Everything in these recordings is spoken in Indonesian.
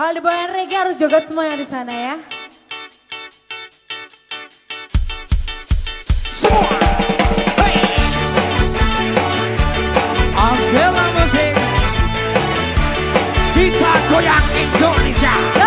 Kalau dibawain reggae harus joget semua yang di sana ya. Angela Musik Kita goyang Indonesia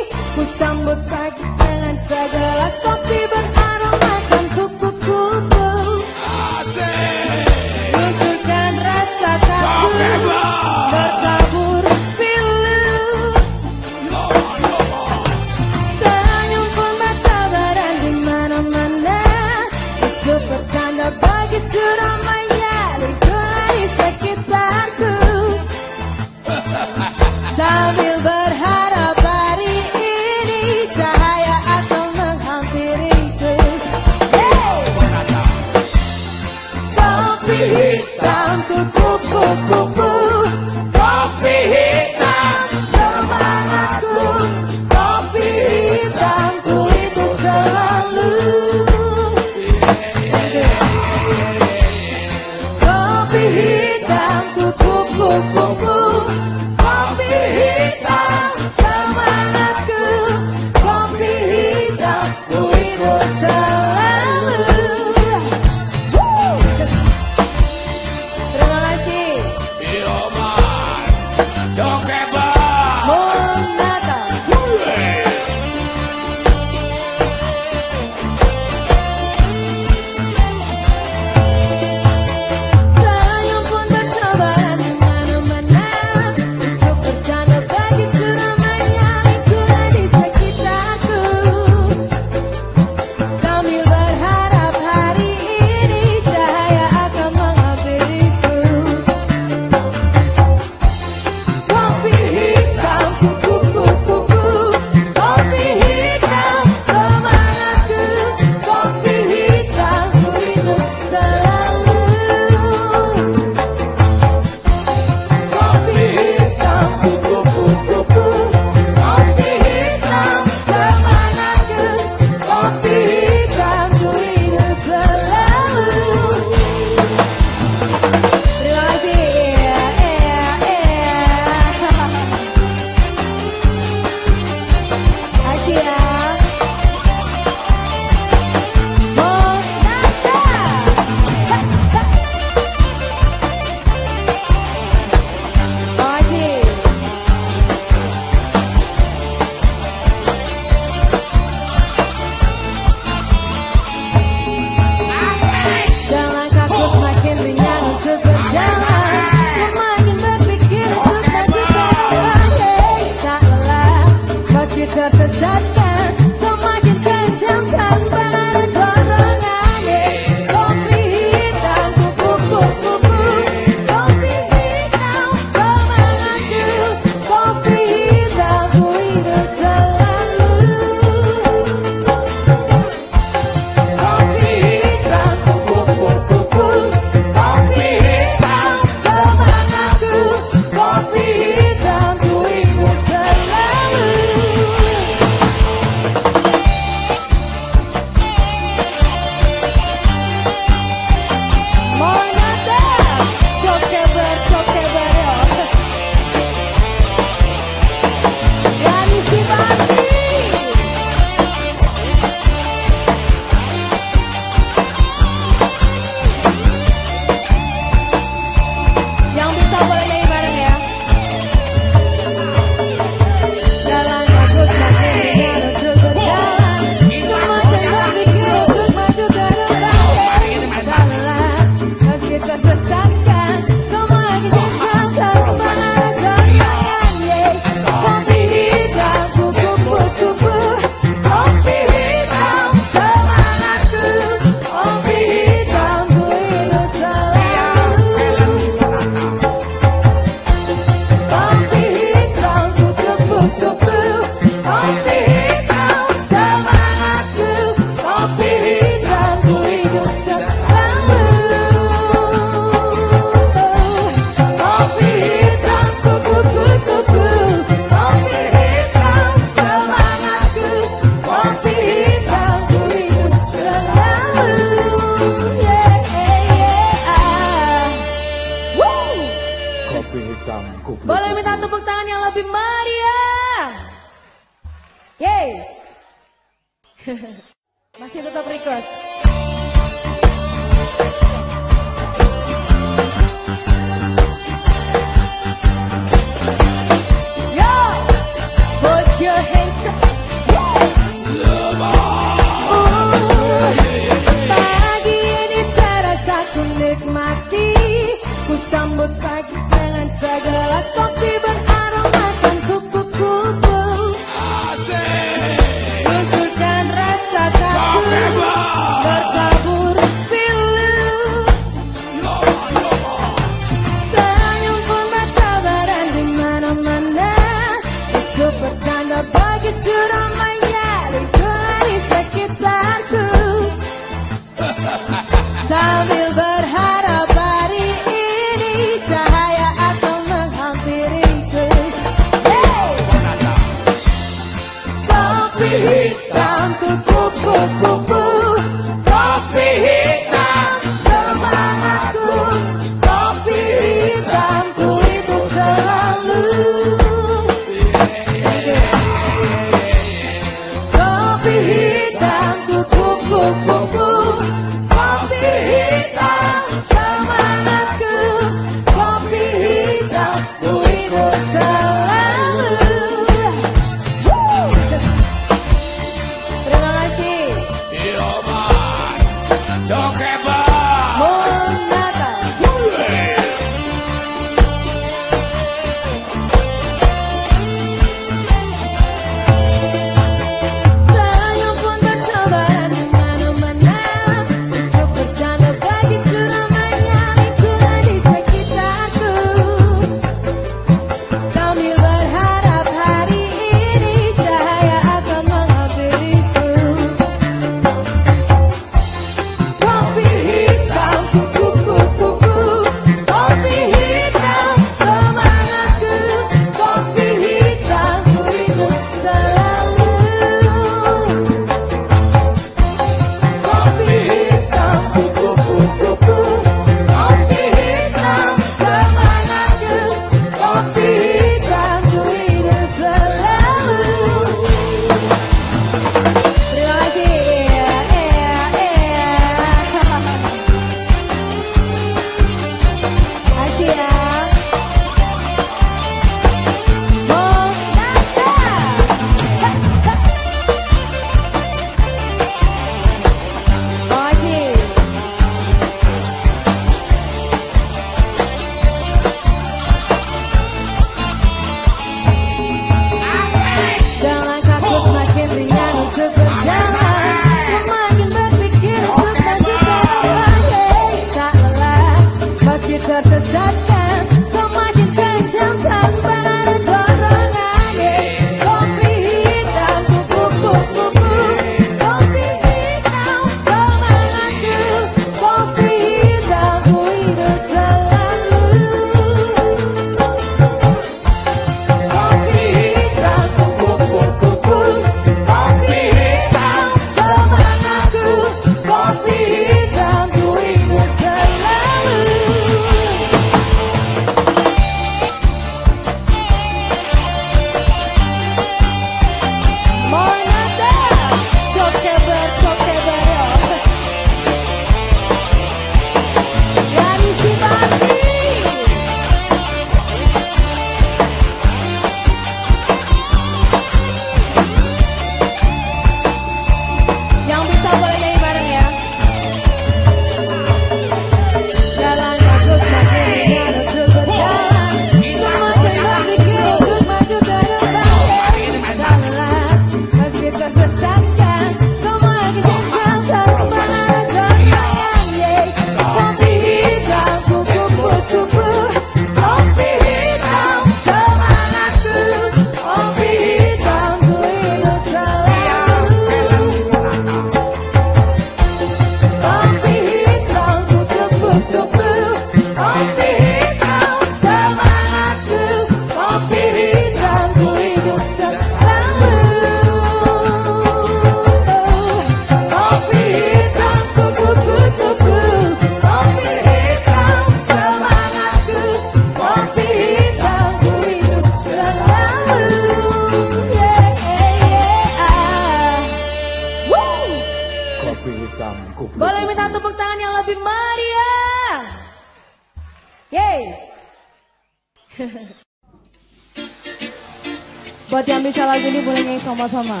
说什么？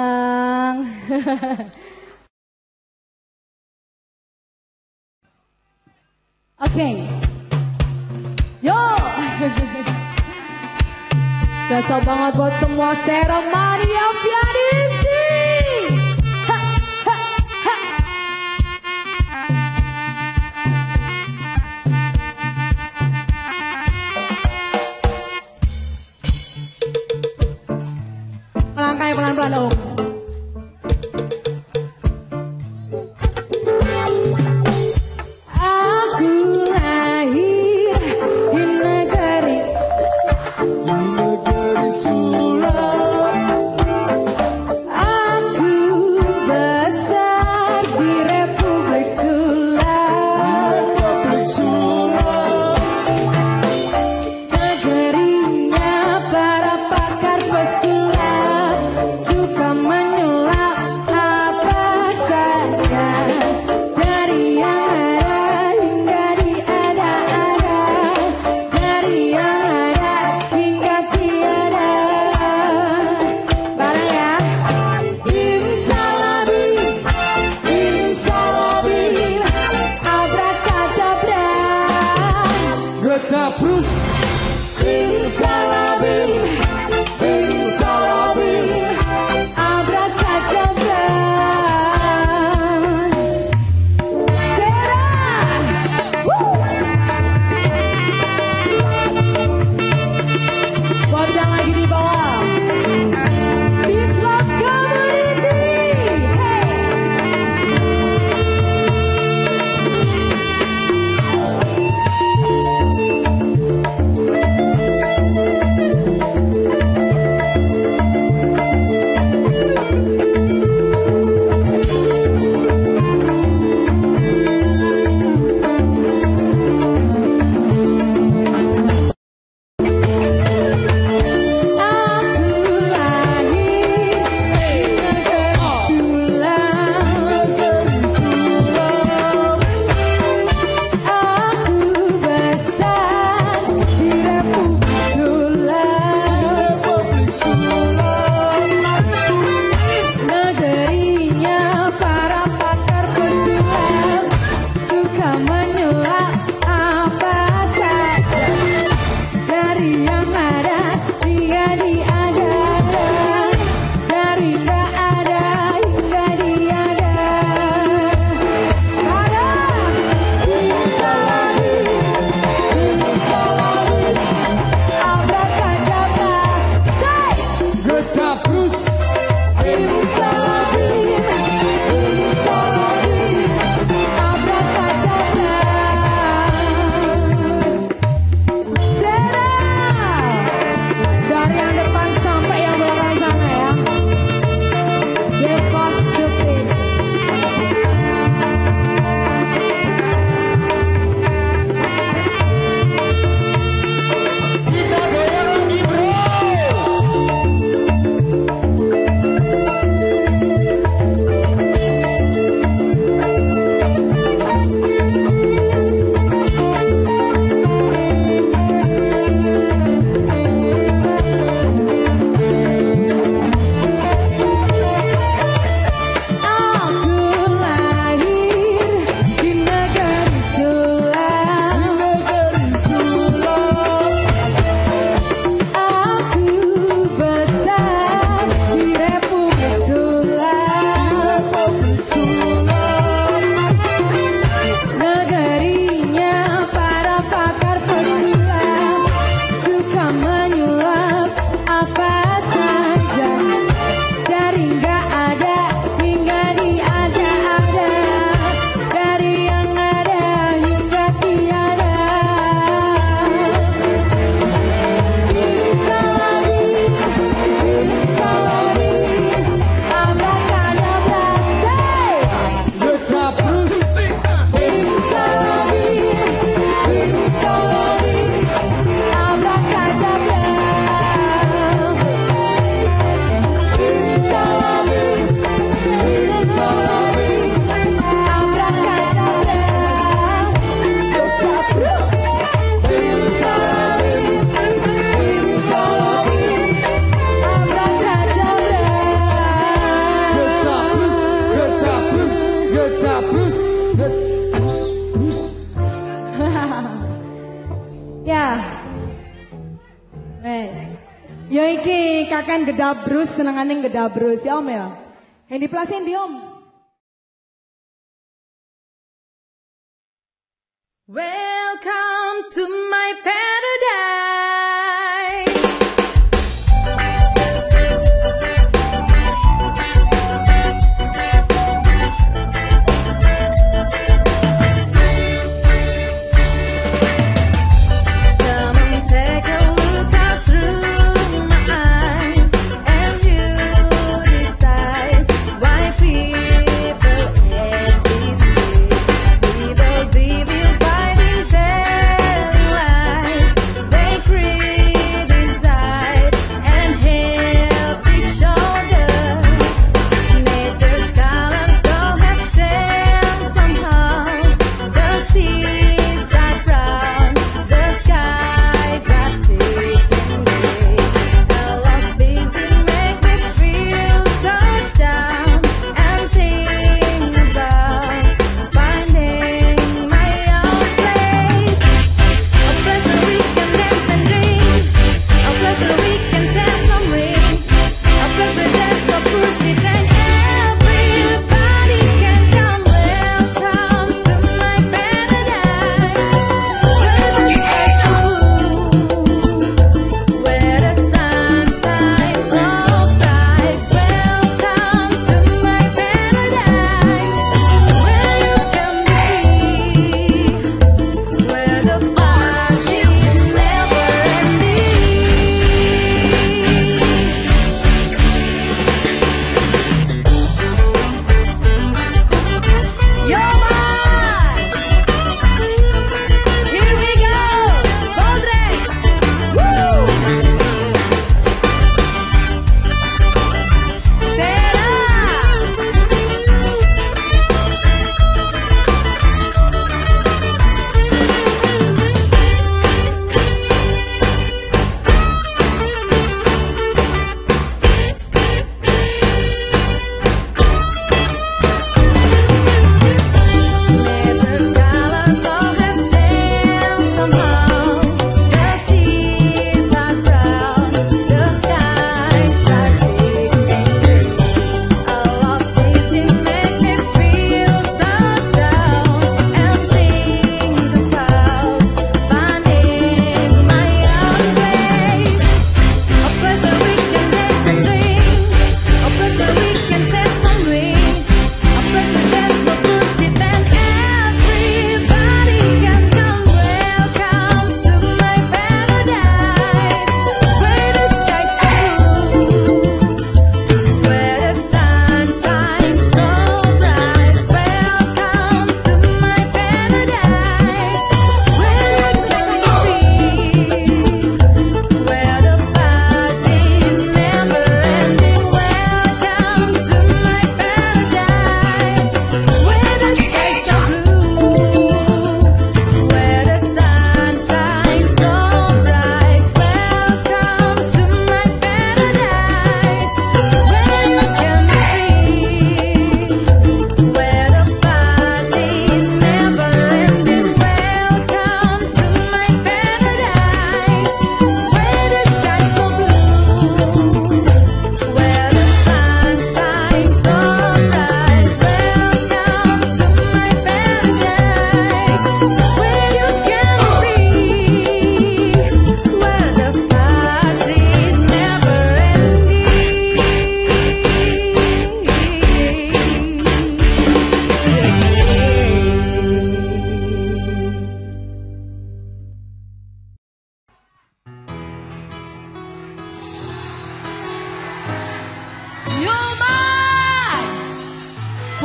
Bang. Oke. okay. Yo. Terima banget buat semua seremoni Maria pianisi. melangkah pelan-pelan dong. gedabrus, senengane gedabrus. Ya Om ya. Yang di plasin di Om.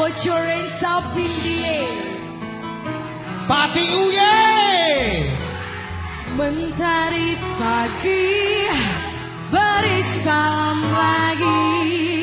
bocorin your dia. Pati Uye. Mentari pagi beri salam lagi.